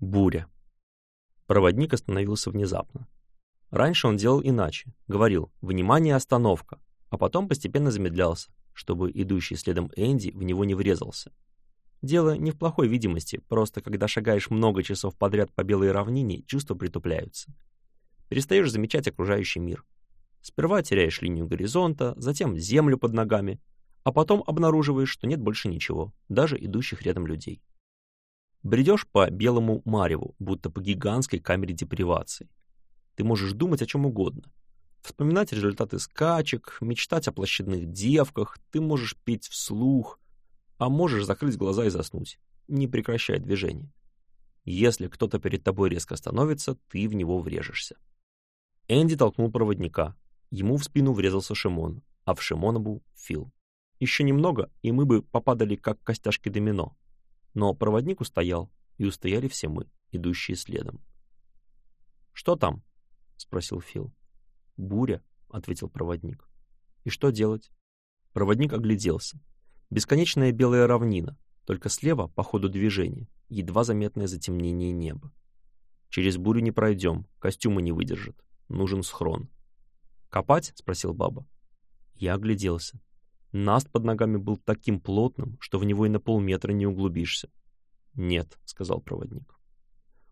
Буря. Проводник остановился внезапно. Раньше он делал иначе. Говорил «Внимание, остановка!», а потом постепенно замедлялся, чтобы идущий следом Энди в него не врезался. Дело не в плохой видимости, просто когда шагаешь много часов подряд по белой равнине, чувства притупляются. Перестаешь замечать окружающий мир. Сперва теряешь линию горизонта, затем землю под ногами, а потом обнаруживаешь, что нет больше ничего, даже идущих рядом людей. Бредешь по белому мареву, будто по гигантской камере депривации. Ты можешь думать о чем угодно. Вспоминать результаты скачек, мечтать о площадных девках, ты можешь петь вслух, а можешь закрыть глаза и заснуть, не прекращая движение. Если кто-то перед тобой резко остановится, ты в него врежешься. Энди толкнул проводника. Ему в спину врезался Шимон, а в Шимона был Фил. Еще немного, и мы бы попадали, как костяшки домино, но проводник устоял, и устояли все мы, идущие следом. «Что там?» — спросил Фил. «Буря», — ответил проводник. «И что делать?» Проводник огляделся. Бесконечная белая равнина, только слева, по ходу движения, едва заметное затемнение неба. «Через бурю не пройдем, костюмы не выдержат. Нужен схрон». «Копать?» — спросил баба. Я огляделся. Наст под ногами был таким плотным, что в него и на полметра не углубишься. «Нет», — сказал проводник.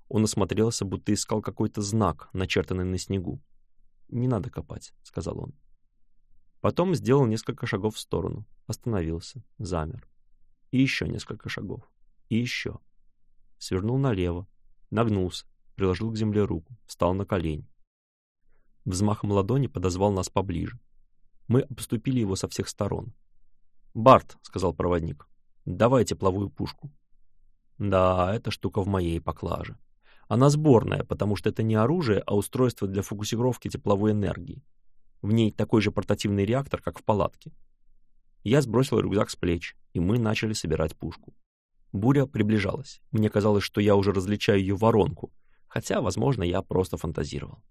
Он осмотрелся, будто искал какой-то знак, начертанный на снегу. «Не надо копать», — сказал он. Потом сделал несколько шагов в сторону, остановился, замер. И еще несколько шагов. И еще. Свернул налево, нагнулся, приложил к земле руку, встал на колени. Взмахом ладони подозвал нас поближе. Мы обступили его со всех сторон. «Барт», — сказал проводник, — «давай тепловую пушку». «Да, эта штука в моей поклаже. Она сборная, потому что это не оружие, а устройство для фокусировки тепловой энергии. В ней такой же портативный реактор, как в палатке». Я сбросил рюкзак с плеч, и мы начали собирать пушку. Буря приближалась. Мне казалось, что я уже различаю ее воронку, хотя, возможно, я просто фантазировал.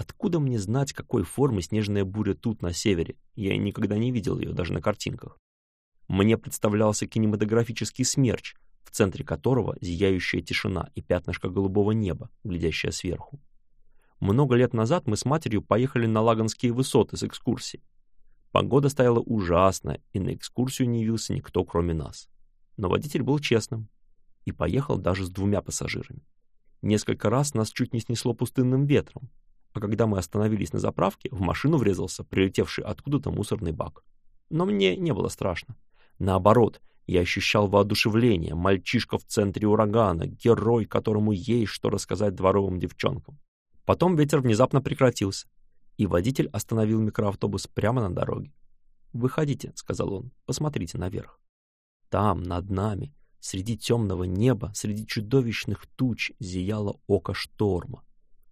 Откуда мне знать, какой формы снежная буря тут, на севере? Я никогда не видел ее, даже на картинках. Мне представлялся кинематографический смерч, в центре которого зияющая тишина и пятнышко голубого неба, глядящее сверху. Много лет назад мы с матерью поехали на Лагонские высоты с экскурсией. Погода стояла ужасно, и на экскурсию не явился никто, кроме нас. Но водитель был честным и поехал даже с двумя пассажирами. Несколько раз нас чуть не снесло пустынным ветром, а когда мы остановились на заправке, в машину врезался прилетевший откуда-то мусорный бак. Но мне не было страшно. Наоборот, я ощущал воодушевление, мальчишка в центре урагана, герой, которому есть что рассказать дворовым девчонкам. Потом ветер внезапно прекратился, и водитель остановил микроавтобус прямо на дороге. «Выходите», — сказал он, — «посмотрите наверх». Там, над нами, среди темного неба, среди чудовищных туч зияло око шторма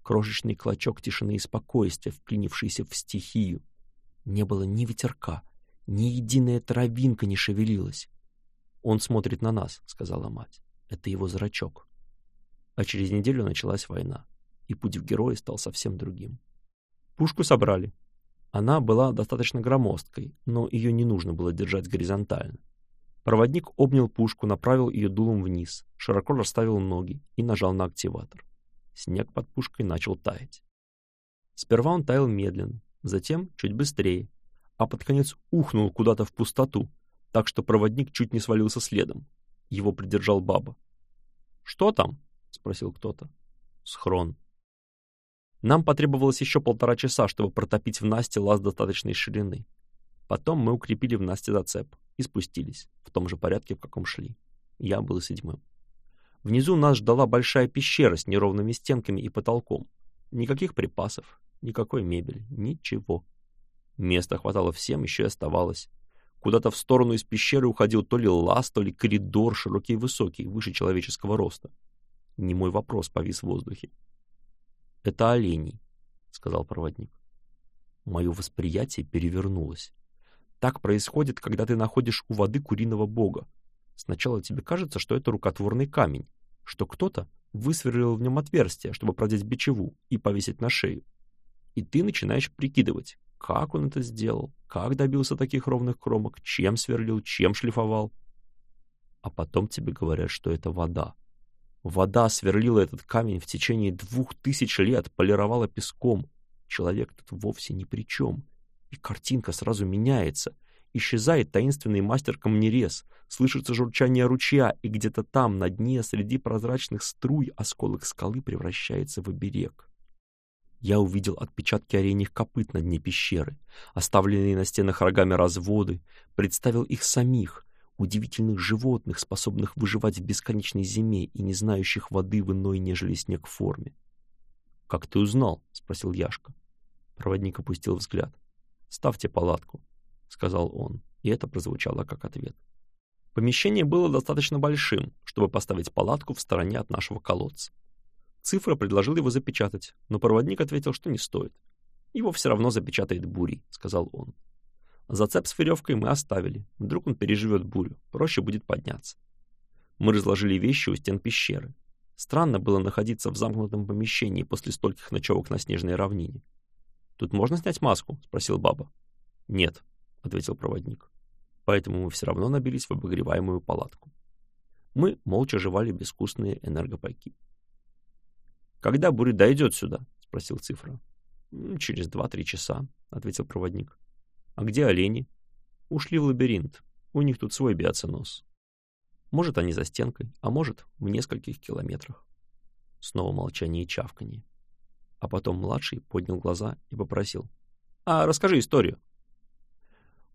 крошечный клочок тишины и спокойствия, вклинившийся в стихию. Не было ни ветерка, ни единая травинка не шевелилась. «Он смотрит на нас», — сказала мать. «Это его зрачок». А через неделю началась война, и путь в герои стал совсем другим. Пушку собрали. Она была достаточно громоздкой, но ее не нужно было держать горизонтально. Проводник обнял пушку, направил ее дулом вниз, широко расставил ноги и нажал на активатор. Снег под пушкой начал таять. Сперва он таял медленно, затем чуть быстрее, а под конец ухнул куда-то в пустоту, так что проводник чуть не свалился следом. Его придержал баба. «Что там?» — спросил кто-то. «Схрон». Нам потребовалось еще полтора часа, чтобы протопить в Насте лаз достаточной ширины. Потом мы укрепили в Насте зацеп и спустились, в том же порядке, в каком шли. Я был седьмым. Внизу нас ждала большая пещера с неровными стенками и потолком. Никаких припасов, никакой мебели, ничего. Места хватало всем, еще и оставалось. Куда-то в сторону из пещеры уходил то ли лаз, то ли коридор, широкий и высокий, выше человеческого роста. Не мой вопрос повис в воздухе. «Это оленей», — сказал проводник. Мое восприятие перевернулось. Так происходит, когда ты находишь у воды куриного бога. Сначала тебе кажется, что это рукотворный камень, что кто-то высверлил в нем отверстие, чтобы продеть бичеву и повесить на шею. И ты начинаешь прикидывать, как он это сделал, как добился таких ровных кромок, чем сверлил, чем шлифовал. А потом тебе говорят, что это вода. Вода сверлила этот камень в течение двух тысяч лет, полировала песком. Человек тут вовсе ни при чем. И картинка сразу меняется — исчезает таинственный мастер камнерез, слышится журчание ручья, и где-то там, на дне, среди прозрачных струй, осколок скалы превращается в оберег. Я увидел отпечатки оленьих копыт на дне пещеры, оставленные на стенах рогами разводы, представил их самих, удивительных животных, способных выживать в бесконечной зиме и не знающих воды в иной, нежели снег форме. «Как ты узнал?» — спросил Яшка. Проводник опустил взгляд. «Ставьте палатку», — сказал он, и это прозвучало как ответ. Помещение было достаточно большим, чтобы поставить палатку в стороне от нашего колодца. Цифра предложил его запечатать, но проводник ответил, что не стоит. «Его все равно запечатает бурей», — сказал он. Зацеп с веревкой мы оставили, вдруг он переживет бурю, проще будет подняться. Мы разложили вещи у стен пещеры. Странно было находиться в замкнутом помещении после стольких ночевок на снежной равнине. «Тут можно снять маску?» — спросил баба. «Нет», — ответил проводник. «Поэтому мы все равно набились в обогреваемую палатку». Мы молча жевали безвкусные энергопайки. «Когда буря дойдет сюда?» — спросил цифра. «Через два-три часа», — ответил проводник. «А где олени?» «Ушли в лабиринт. У них тут свой биоценоз. Может, они за стенкой, а может, в нескольких километрах». Снова молчание и чавканье. А потом младший поднял глаза и попросил. «А расскажи историю».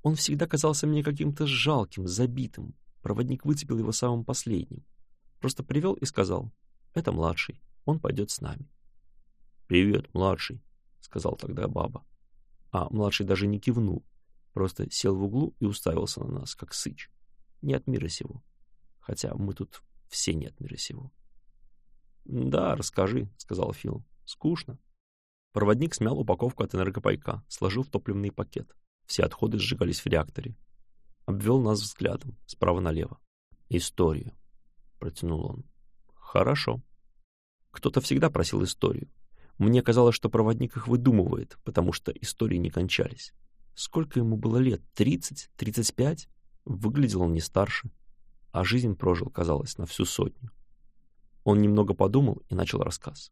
Он всегда казался мне каким-то жалким, забитым. Проводник выцепил его самым последним. Просто привел и сказал, это младший, он пойдет с нами. «Привет, младший», — сказал тогда баба. А младший даже не кивнул, просто сел в углу и уставился на нас, как сыч. Не от мира сего. Хотя мы тут все не от мира сего. «Да, расскажи», — сказал Фил. «Скучно». Проводник смял упаковку от энергопайка, сложил в топливный пакет. Все отходы сжигались в реакторе. Обвел нас взглядом, справа налево. «Историю», — протянул он. «Хорошо». Кто-то всегда просил историю. Мне казалось, что проводник их выдумывает, потому что истории не кончались. Сколько ему было лет? Тридцать? Тридцать пять? Выглядел он не старше. А жизнь прожил, казалось, на всю сотню. Он немного подумал и начал рассказ.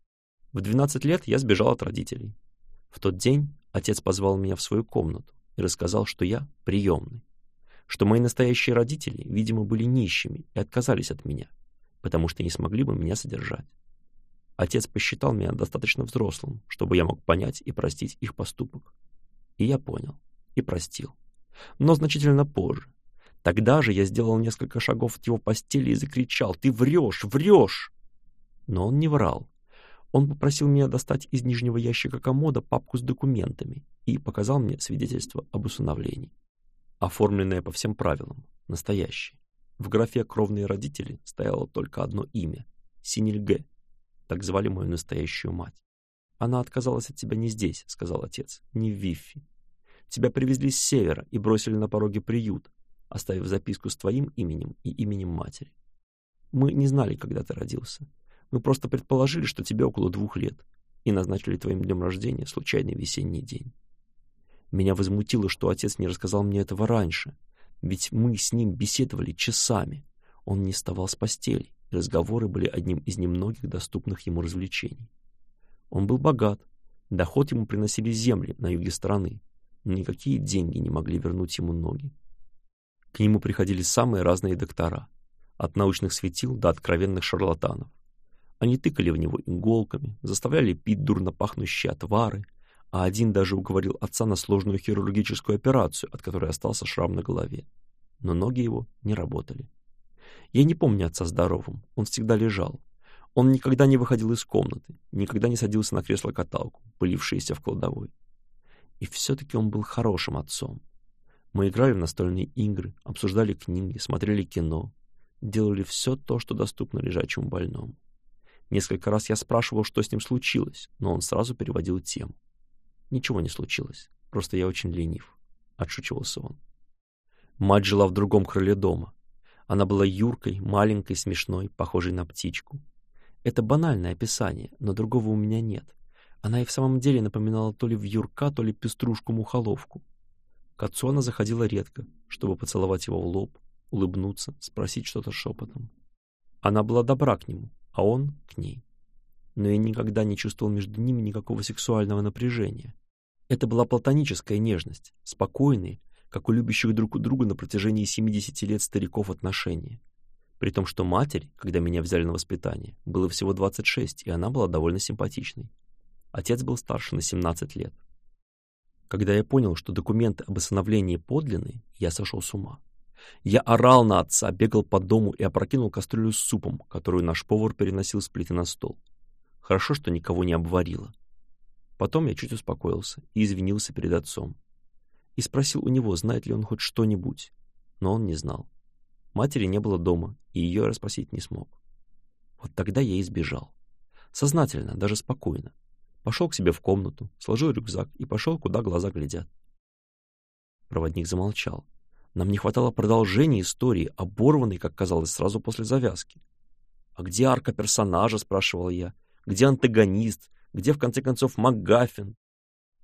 В 12 лет я сбежал от родителей. В тот день отец позвал меня в свою комнату рассказал, что я приемный, что мои настоящие родители, видимо, были нищими и отказались от меня, потому что не смогли бы меня содержать. Отец посчитал меня достаточно взрослым, чтобы я мог понять и простить их поступок. И я понял, и простил. Но значительно позже. Тогда же я сделал несколько шагов от его постели и закричал «Ты врешь, врешь!» Но он не врал, он попросил меня достать из нижнего ящика комода папку с документами и показал мне свидетельство об усыновлении. Оформленное по всем правилам, настоящее. В графе «Кровные родители» стояло только одно имя — Синильге. Так звали мою настоящую мать. «Она отказалась от тебя не здесь», — сказал отец, — «не в Виффи. Тебя привезли с севера и бросили на пороге приют, оставив записку с твоим именем и именем матери. Мы не знали, когда ты родился, мы просто предположили, что тебе около двух лет, и назначили твоим днем рождения случайный весенний день. Меня возмутило, что отец не рассказал мне этого раньше, ведь мы с ним беседовали часами. Он не вставал с постели, и разговоры были одним из немногих доступных ему развлечений. Он был богат, доход ему приносили земли на юге страны, но никакие деньги не могли вернуть ему ноги. К нему приходили самые разные доктора, от научных светил до откровенных шарлатанов. Они тыкали в него иголками, заставляли пить дурно пахнущие отвары, а один даже уговорил отца на сложную хирургическую операцию, от которой остался шрам на голове. Но ноги его не работали. Я не помню отца здоровым, он всегда лежал. Он никогда не выходил из комнаты, никогда не садился на кресло-каталку, пылившееся в кладовой. И все-таки он был хорошим отцом. Мы играли в настольные игры, обсуждали книги, смотрели кино, делали все то, что доступно лежачему больному. Несколько раз я спрашивал, что с ним случилось, но он сразу переводил тему. «Ничего не случилось, просто я очень ленив», — отшучивался он. Мать жила в другом крыле дома. Она была юркой, маленькой, смешной, похожей на птичку. Это банальное описание, но другого у меня нет. Она и в самом деле напоминала то ли в юрка, то ли пеструшку-мухоловку. К отцу она заходила редко, чтобы поцеловать его в лоб, улыбнуться, спросить что-то шепотом. Она была добра к нему, а он к ней. Но я никогда не чувствовал между ними никакого сексуального напряжения. Это была платоническая нежность, спокойные, как у любящих друг у друга на протяжении 70 лет стариков отношения. При том, что матери, когда меня взяли на воспитание, было всего 26, и она была довольно симпатичной. Отец был старше на 17 лет. Когда я понял, что документы об усыновлении подлинные, я сошел с ума. Я орал на отца, бегал по дому и опрокинул кастрюлю с супом, которую наш повар переносил с плиты на стол. Хорошо, что никого не обварило. Потом я чуть успокоился и извинился перед отцом. И спросил у него, знает ли он хоть что-нибудь, но он не знал. Матери не было дома, и ее расспросить не смог. Вот тогда я избежал. Сознательно, даже спокойно. Пошел к себе в комнату, сложил рюкзак и пошел, куда глаза глядят. Проводник замолчал, нам не хватало продолжения истории, оборванной, как казалось, сразу после завязки. «А где арка персонажа?» — спрашивал я. «Где антагонист? Где, в конце концов, МакГаффин?»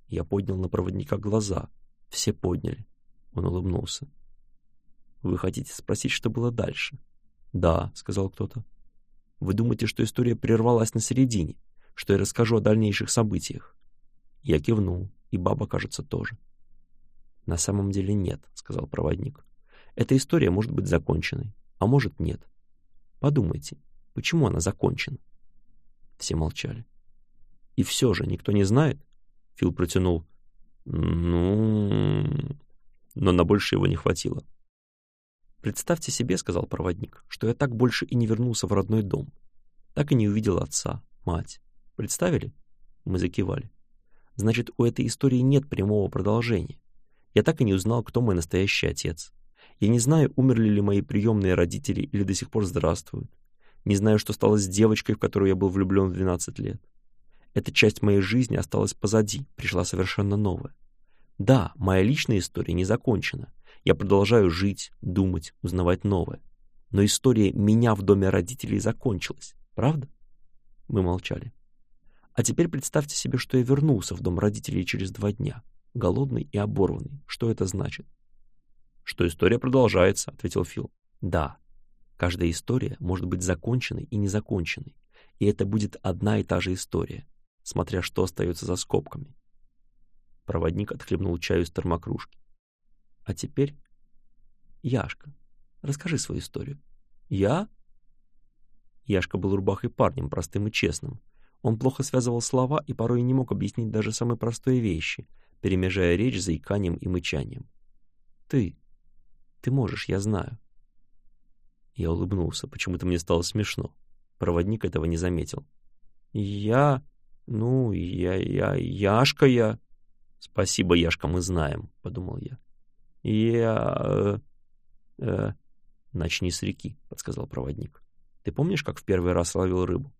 Я поднял на проводника глаза. Все подняли. Он улыбнулся. «Вы хотите спросить, что было дальше?» «Да», — сказал кто-то. «Вы думаете, что история прервалась на середине, что я расскажу о дальнейших событиях?» Я кивнул, и баба, кажется, тоже. На самом деле нет, сказал проводник. Эта история может быть законченной, а может нет. Подумайте, почему она закончена? Все молчали. И все же никто не знает? Фил протянул. Ну... Но на больше его не хватило. «Представьте себе, — сказал проводник, — что я так больше и не вернулся в родной дом. Так и не увидел отца, мать. Представили?» Мы закивали. «Значит, у этой истории нет прямого продолжения. Я так и не узнал, кто мой настоящий отец. Я не знаю, умерли ли мои приемные родители или до сих пор здравствуют. Не знаю, что стало с девочкой, в которую я был влюблен в 12 лет. Эта часть моей жизни осталась позади, пришла совершенно новая. Да, моя личная история не закончена. Я продолжаю жить, думать, узнавать новое. Но история меня в доме родителей закончилась, правда? Мы молчали. А теперь представьте себе, что я вернулся в дом родителей через два дня — голодный и оборванный. Что это значит? Что история продолжается, ответил Фил. Да. Каждая история может быть законченной и незаконченной. И это будет одна и та же история, смотря что остается за скобками. Проводник отхлебнул чаю из термокружки. А теперь, Яшка, расскажи свою историю. Я? Яшка был рубахой парнем, простым и честным. Он плохо связывал слова и порой не мог объяснить даже самые простые вещи — перемежая речь заиканием и мычанием. «Ты! Ты можешь, я знаю!» Я улыбнулся, почему-то мне стало смешно. Проводник этого не заметил. «Я... ну, я... я... Яшка я...» «Спасибо, Яшка, мы знаем», — подумал я. «Я... э... э... начни с реки», — подсказал проводник. «Ты помнишь, как в первый раз ловил рыбу?»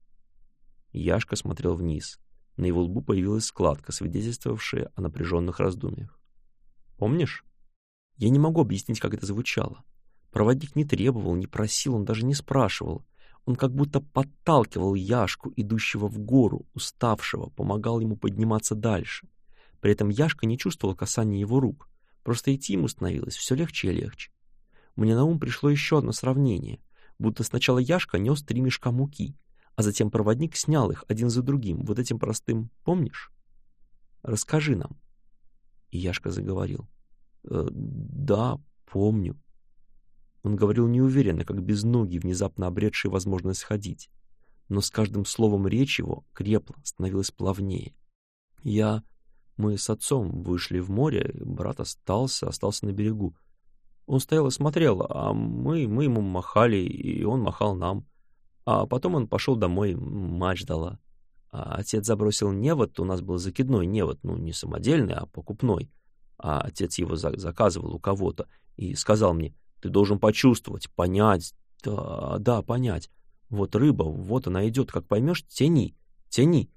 Яшка смотрел вниз, на его лбу появилась складка, свидетельствовавшая о напряженных раздумьях. «Помнишь?» Я не могу объяснить, как это звучало. Проводник не требовал, не просил, он даже не спрашивал. Он как будто подталкивал Яшку, идущего в гору, уставшего, помогал ему подниматься дальше. При этом Яшка не чувствовал касания его рук. Просто идти ему становилось все легче и легче. Мне на ум пришло еще одно сравнение. Будто сначала Яшка нес три мешка муки, а затем проводник снял их один за другим, вот этим простым «помнишь?» «Расскажи нам». И Яшка заговорил. «Э, «Да, помню». Он говорил неуверенно, как без ноги, внезапно обретший возможность ходить. Но с каждым словом речь его крепла, становилась плавнее. «Я... Мы с отцом вышли в море, брат остался, остался на берегу. Он стоял и смотрел, а мы, мы ему махали, и он махал нам». А потом он пошел домой, мать ждала. А отец забросил невод, у нас был закидной невод, ну, не самодельный, а покупной. А отец его за заказывал у кого-то и сказал мне, ты должен почувствовать, понять, да, да, понять. Вот рыба, вот она идет, как поймешь, тяни, тяни.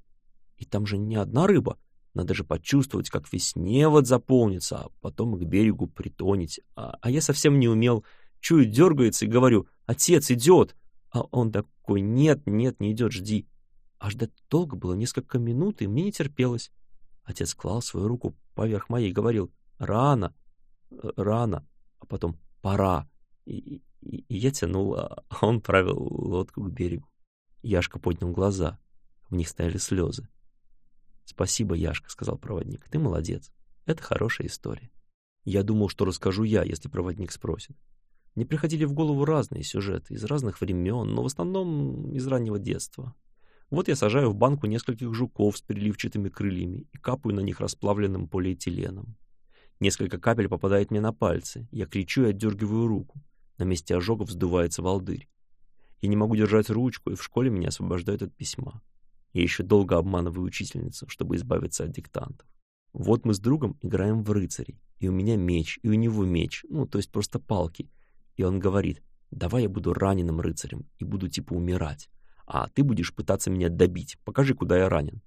И там же не одна рыба, надо же почувствовать, как весь невод заполнится, а потом к берегу притонить. А, а я совсем не умел, чую, дергается и говорю, отец идет, а он такой «Нет, нет, не идет, жди». А ждать долго было, несколько минут, и мне не терпелось. Отец клал свою руку поверх моей и говорил «Рано, э, рано», а потом «Пора». И, и, и я тянул, а, а он правил лодку к берегу. Яшка поднял глаза. В них стояли слезы. «Спасибо, Яшка», — сказал проводник. «Ты молодец. Это хорошая история». Я думал, что расскажу я, если проводник спросит. Мне приходили в голову разные сюжеты из разных времен, но в основном из раннего детства. Вот я сажаю в банку нескольких жуков с переливчатыми крыльями и капаю на них расплавленным полиэтиленом. Несколько капель попадает мне на пальцы, я кричу и отдергиваю руку. На месте ожога вздувается волдырь. Я не могу держать ручку, и в школе меня освобождают от письма. Я еще долго обманываю учительницу, чтобы избавиться от диктантов. Вот мы с другом играем в рыцарей, и у меня меч, и у него меч, ну, то есть просто палки — и он говорит, давай я буду раненым рыцарем и буду типа умирать, а ты будешь пытаться меня добить, покажи, куда я ранен.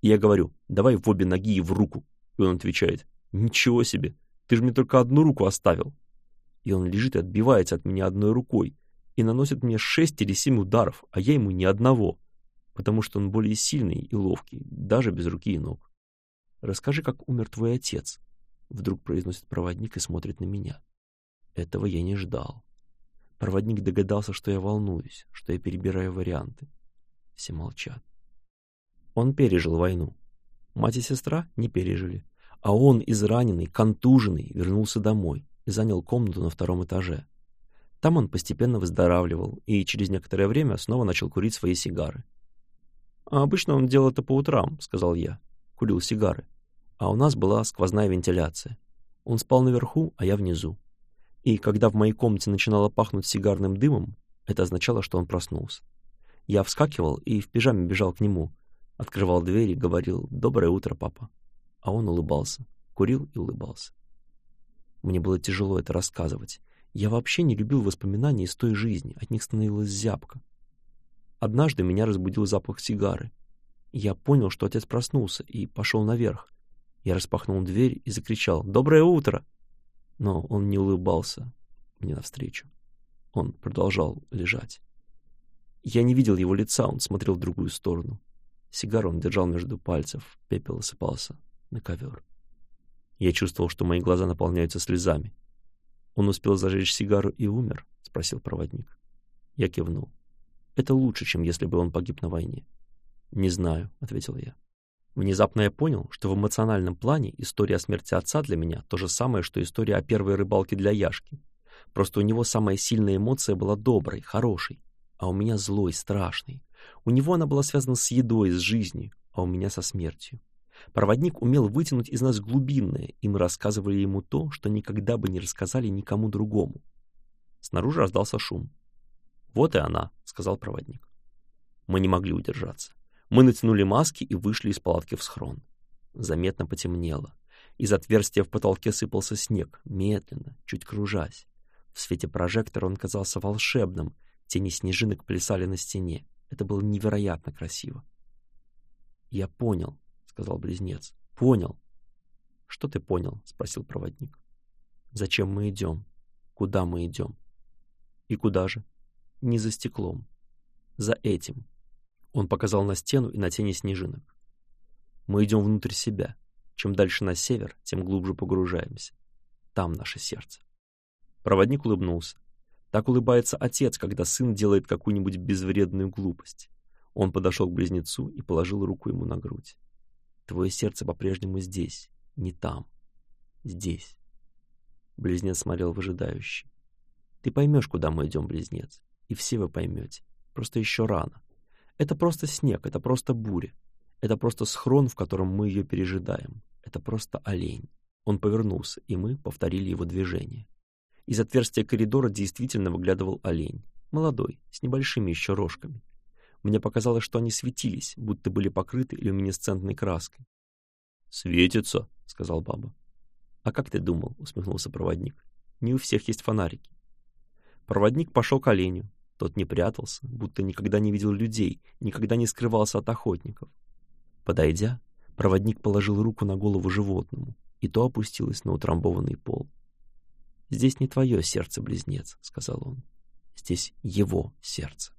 И я говорю, давай в обе ноги и в руку. И он отвечает, ничего себе, ты же мне только одну руку оставил. И он лежит и отбивается от меня одной рукой и наносит мне шесть или семь ударов, а я ему ни одного, потому что он более сильный и ловкий, даже без руки и ног. «Расскажи, как умер твой отец», — вдруг произносит проводник и смотрит на меня. Этого я не ждал. Проводник догадался, что я волнуюсь, что я перебираю варианты. Все молчат. Он пережил войну. Мать и сестра не пережили. А он, израненный, контуженный, вернулся домой и занял комнату на втором этаже. Там он постепенно выздоравливал и через некоторое время снова начал курить свои сигары. «А обычно он делал это по утрам», — сказал я. Курил сигары. А у нас была сквозная вентиляция. Он спал наверху, а я внизу. И когда в моей комнате начинало пахнуть сигарным дымом, это означало, что он проснулся. Я вскакивал и в пижаме бежал к нему, открывал дверь и говорил «Доброе утро, папа». А он улыбался, курил и улыбался. Мне было тяжело это рассказывать. Я вообще не любил воспоминаний из той жизни, от них становилась зябка. Однажды меня разбудил запах сигары. Я понял, что отец проснулся, и пошел наверх. Я распахнул дверь и закричал «Доброе утро!» Но он не улыбался мне навстречу. Он продолжал лежать. Я не видел его лица, он смотрел в другую сторону. сигар он держал между пальцев, пепел осыпался на ковер. Я чувствовал, что мои глаза наполняются слезами. «Он успел зажечь сигару и умер?» — спросил проводник. Я кивнул. «Это лучше, чем если бы он погиб на войне». «Не знаю», — ответил я. Внезапно я понял, что в эмоциональном плане история о смерти отца для меня то же самое, что история о первой рыбалке для Яшки. Просто у него самая сильная эмоция была доброй, хорошей, а у меня злой, страшной. У него она была связана с едой, с жизнью, а у меня со смертью. Проводник умел вытянуть из нас глубинное, и мы рассказывали ему то, что никогда бы не рассказали никому другому. Снаружи раздался шум. «Вот и она», — сказал проводник. Мы не могли удержаться. Мы натянули маски и вышли из палатки в схрон. Заметно потемнело. Из отверстия в потолке сыпался снег, медленно, чуть кружась. В свете прожектора он казался волшебным, тени снежинок плясали на стене. Это было невероятно красиво. «Я понял», — сказал близнец. «Понял». «Что ты понял?» — спросил проводник. «Зачем мы идем? Куда мы идем?» «И куда же?» «Не за стеклом. За этим», он показал на стену и на тени снежинок. Мы идем внутрь себя. Чем дальше на север, тем глубже погружаемся. Там наше сердце. Проводник улыбнулся. Так улыбается отец, когда сын делает какую-нибудь безвредную глупость. Он подошел к близнецу и положил руку ему на грудь. «Твое сердце по-прежнему здесь, не там. Здесь». Близнец смотрел выжидающе. «Ты поймешь, куда мы идем, близнец, и все вы поймете. Просто еще рано. Это просто снег, это просто буря. Это просто схрон, в котором мы ее пережидаем. Это просто олень. Он повернулся, и мы повторили его движение. Из отверстия коридора действительно выглядывал олень. Молодой, с небольшими еще рожками. Мне показалось, что они светились, будто были покрыты люминесцентной краской. «Светится», — сказал баба. «А как ты думал?» — усмехнулся проводник. «Не у всех есть фонарики». Проводник пошел к оленю, тот не прятался, будто никогда не видел людей, никогда не скрывался от охотников. Подойдя, проводник положил руку на голову животному, и то опустилось на утрамбованный пол. «Здесь не твое сердце, близнец», — сказал он. «Здесь его сердце».